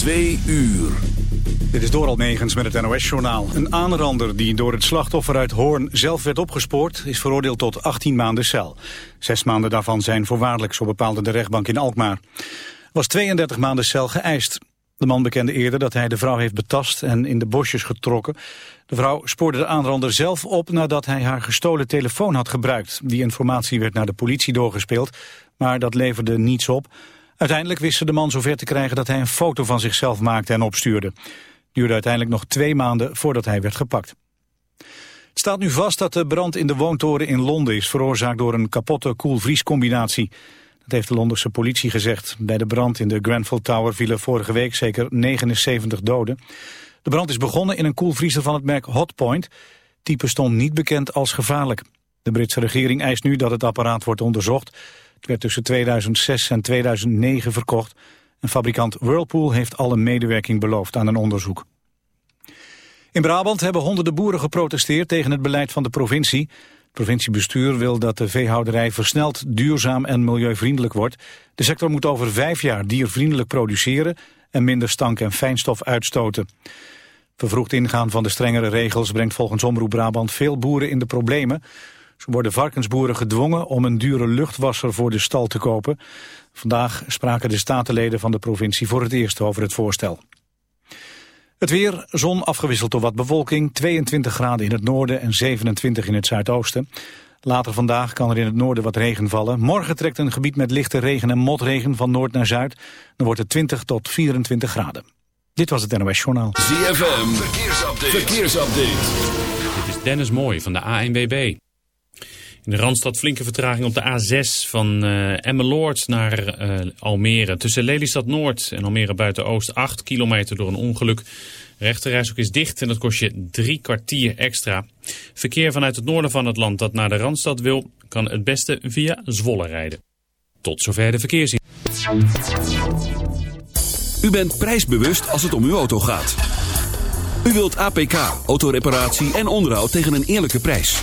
Twee uur. Dit is Doral Negens met het NOS-journaal. Een aanrander die door het slachtoffer uit Hoorn zelf werd opgespoord... is veroordeeld tot 18 maanden cel. Zes maanden daarvan zijn voorwaardelijk, zo bepaalde de rechtbank in Alkmaar. was 32 maanden cel geëist. De man bekende eerder dat hij de vrouw heeft betast en in de bosjes getrokken. De vrouw spoorde de aanrander zelf op nadat hij haar gestolen telefoon had gebruikt. Die informatie werd naar de politie doorgespeeld, maar dat leverde niets op... Uiteindelijk wist ze de man zover te krijgen dat hij een foto van zichzelf maakte en opstuurde. Duurde uiteindelijk nog twee maanden voordat hij werd gepakt. Het staat nu vast dat de brand in de woontoren in Londen is veroorzaakt door een kapotte koelvriescombinatie. Dat heeft de Londense politie gezegd. Bij de brand in de Grenfell Tower vielen vorige week zeker 79 doden. De brand is begonnen in een koelvriezer van het merk Hotpoint. Type stond niet bekend als gevaarlijk. De Britse regering eist nu dat het apparaat wordt onderzocht. Het werd tussen 2006 en 2009 verkocht. En fabrikant Whirlpool heeft alle medewerking beloofd aan een onderzoek. In Brabant hebben honderden boeren geprotesteerd tegen het beleid van de provincie. Het provinciebestuur wil dat de veehouderij versneld duurzaam en milieuvriendelijk wordt. De sector moet over vijf jaar diervriendelijk produceren en minder stank en fijnstof uitstoten. Vervroegd ingaan van de strengere regels brengt volgens Omroep Brabant veel boeren in de problemen. Zo worden varkensboeren gedwongen om een dure luchtwasser voor de stal te kopen. Vandaag spraken de statenleden van de provincie voor het eerst over het voorstel. Het weer, zon afgewisseld door wat bewolking, 22 graden in het noorden en 27 in het zuidoosten. Later vandaag kan er in het noorden wat regen vallen. Morgen trekt een gebied met lichte regen en motregen van noord naar zuid. Dan wordt het 20 tot 24 graden. Dit was het NOS Journaal. ZFM, verkeersupdate. verkeersupdate. Dit is Dennis Mooij van de ANWB. In de Randstad flinke vertraging op de A6 van uh, Emmeloord naar uh, Almere. Tussen Lelystad Noord en Almere Buiten-Oost 8 kilometer door een ongeluk. Rechterreis ook is dicht en dat kost je drie kwartier extra. Verkeer vanuit het noorden van het land dat naar de Randstad wil, kan het beste via Zwolle rijden. Tot zover de verkeersin. U bent prijsbewust als het om uw auto gaat. U wilt APK, autoreparatie en onderhoud tegen een eerlijke prijs.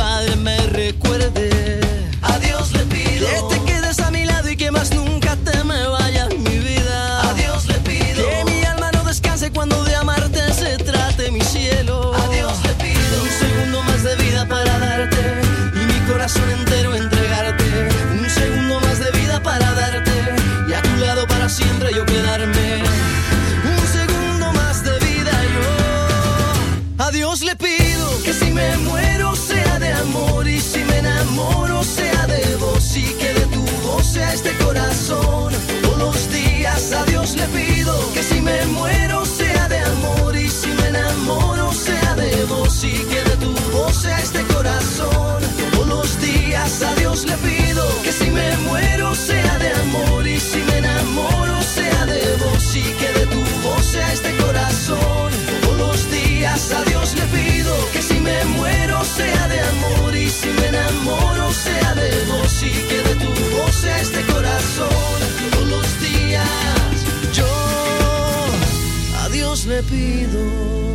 pido.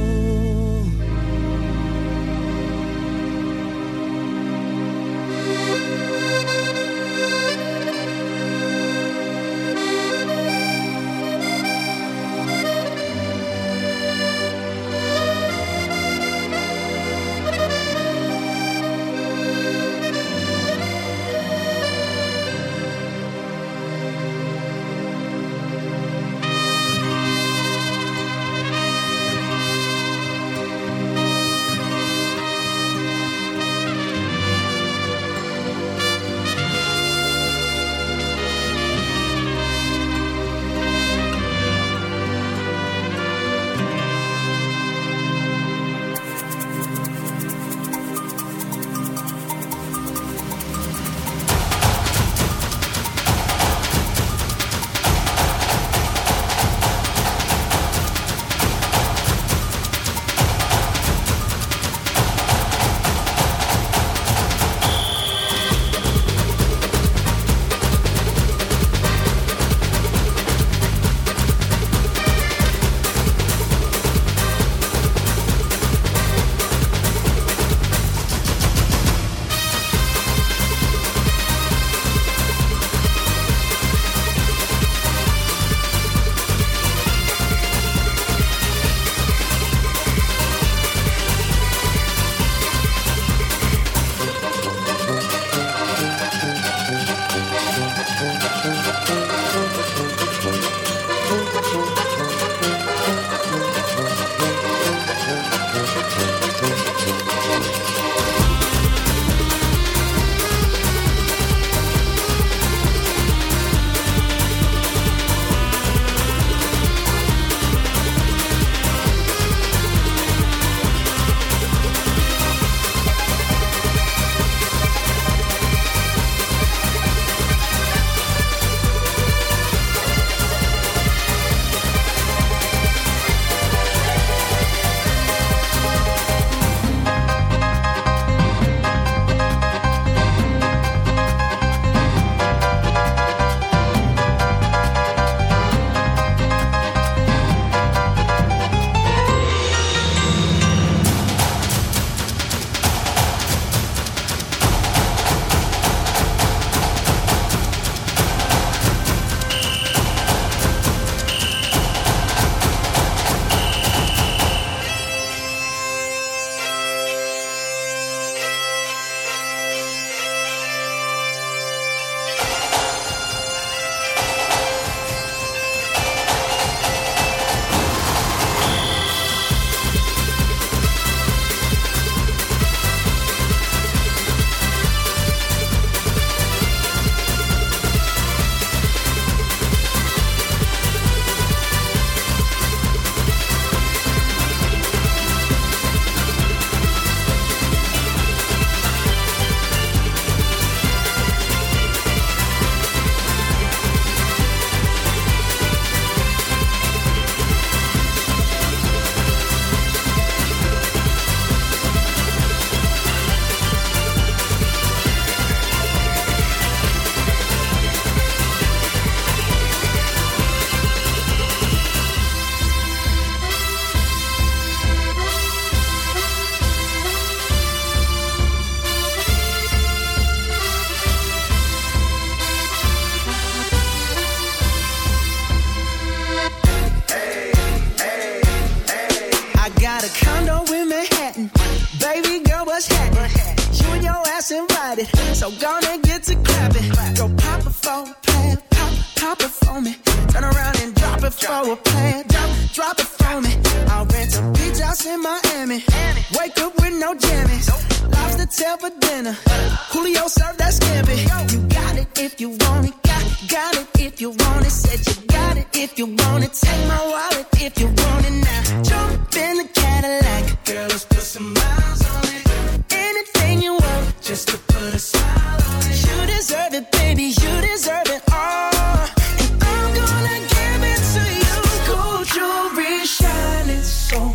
Miami. Wake up with no jammies. Lobster tail for dinner. Julio served that scampi. You got it if you want it. Got, got it if you want it. Said you got it if you want it. Take my wallet if you want it now. Jump in the Cadillac. Girl, let's put some miles on it. Anything you want, just to put a smile on it. You deserve it, baby. You deserve it all. And I'm gonna give it to you. Gold jewelry shining so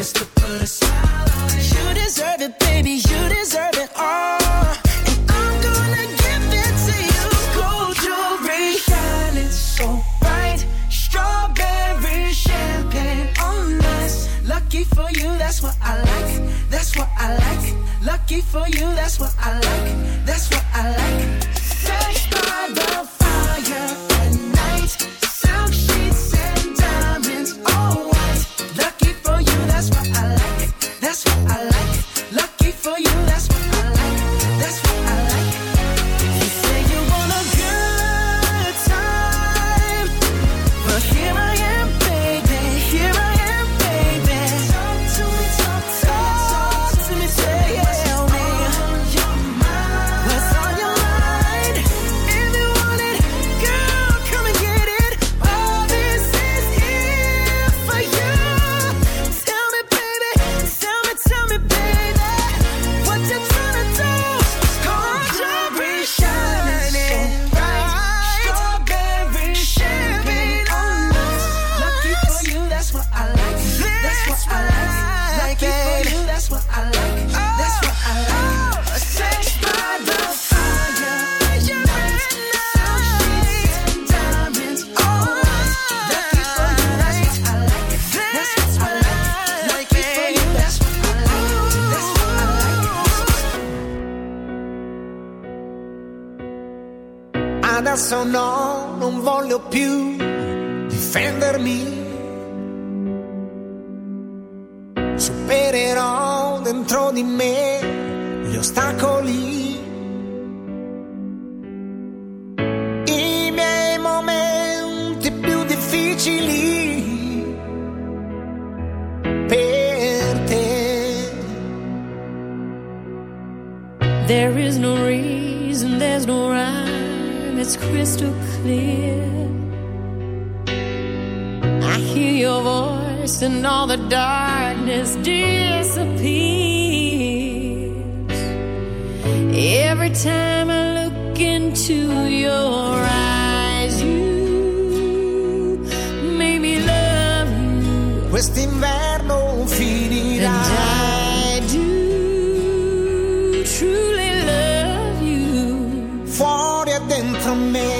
just to put a smile on. You deserve it, baby. You deserve it all. And I'm gonna give it to you. Gold jewelry shining so bright. Strawberry champagne. Lucky for you, that's what I like. That's what I like. Lucky for you, that's what I like. That's what I like. Darkness disappears. Every time I look into your eyes, you make me love you. Quest'inverno finirà. And I do truly love you. Fuori e dentro me.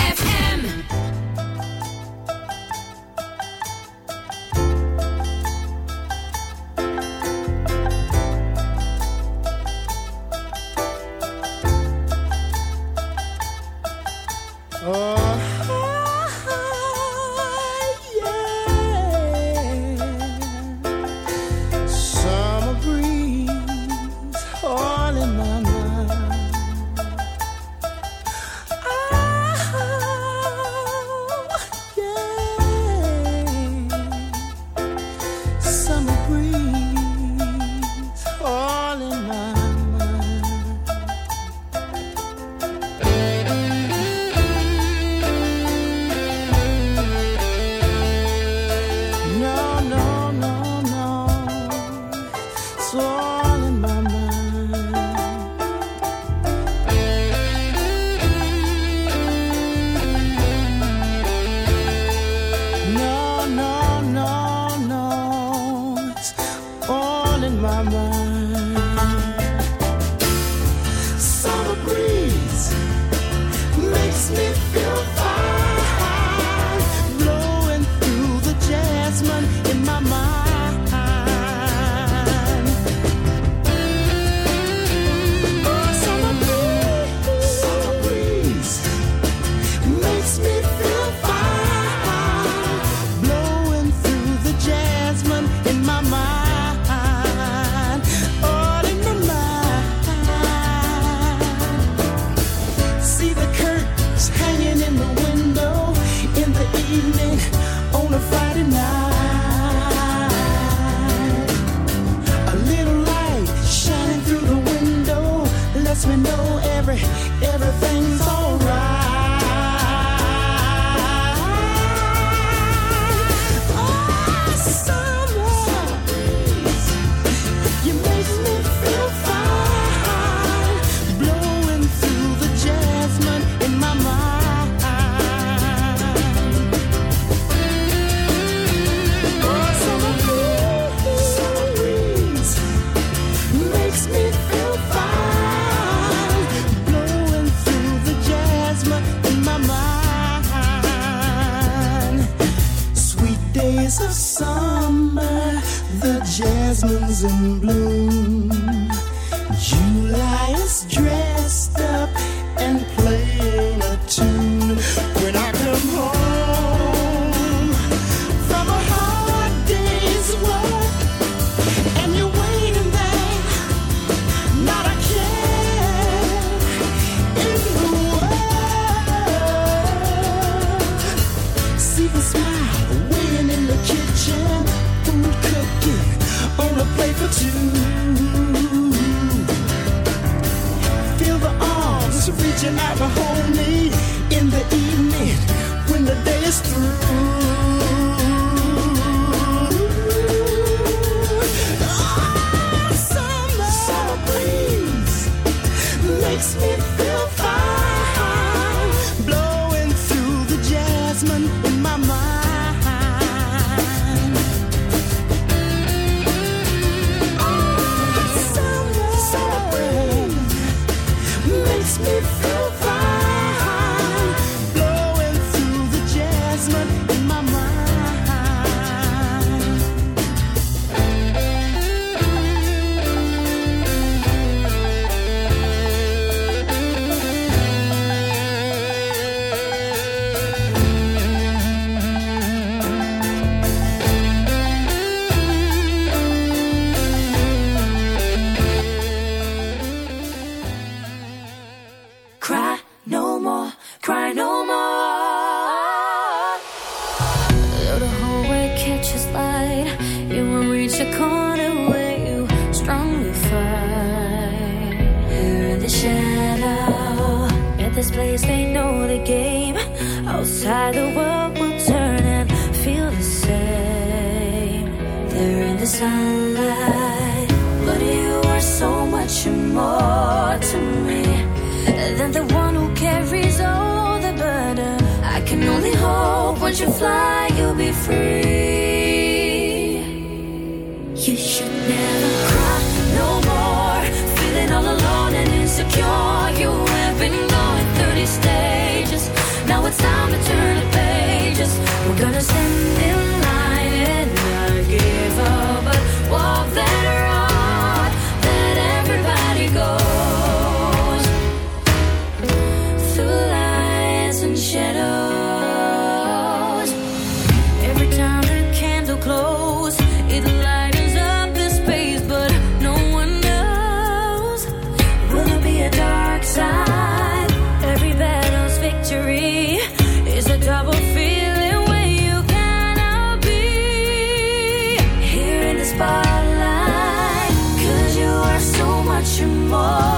沉默。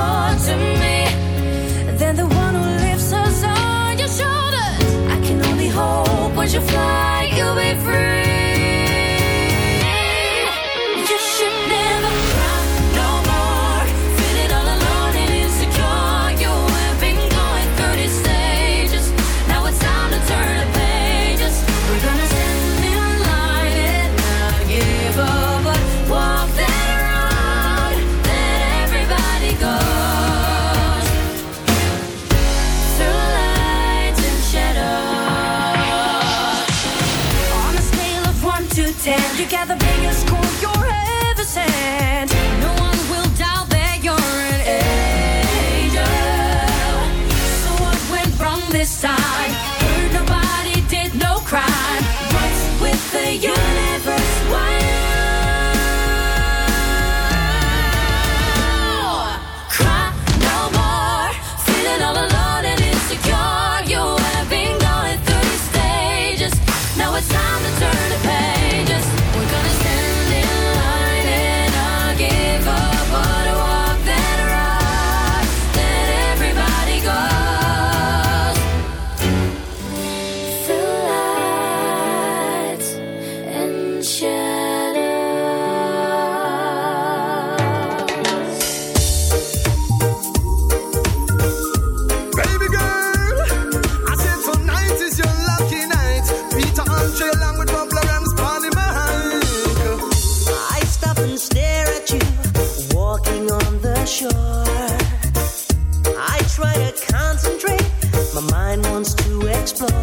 you. Explore.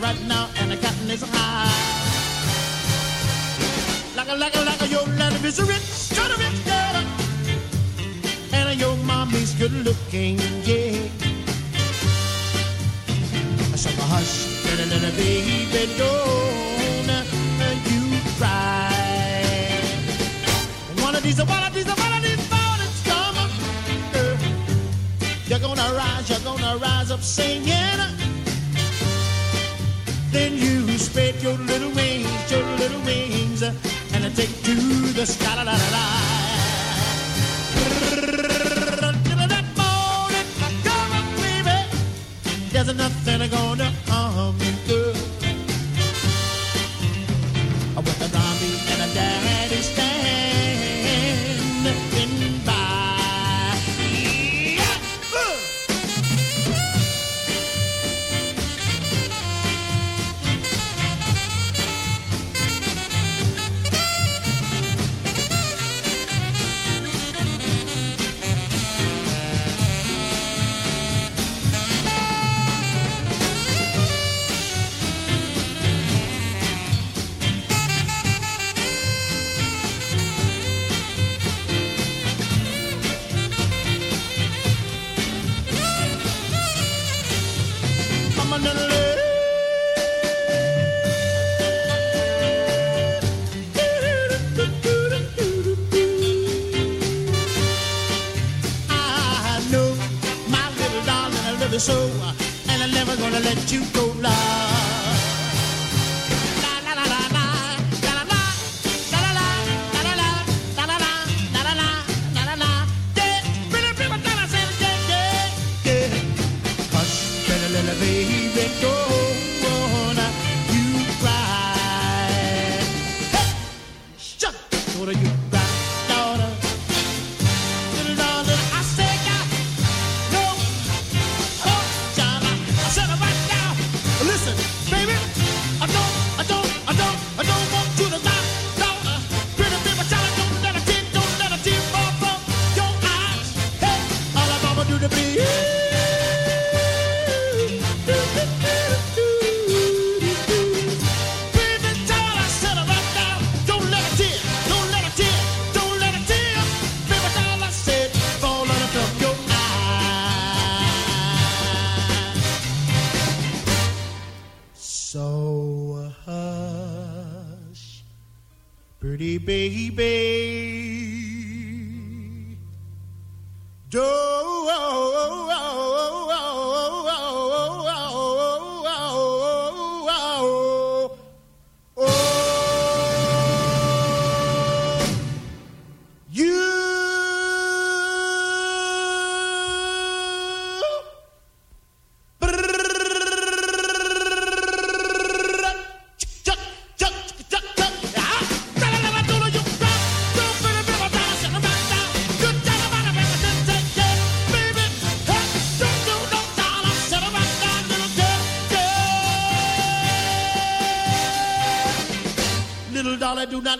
right now. no, no, no.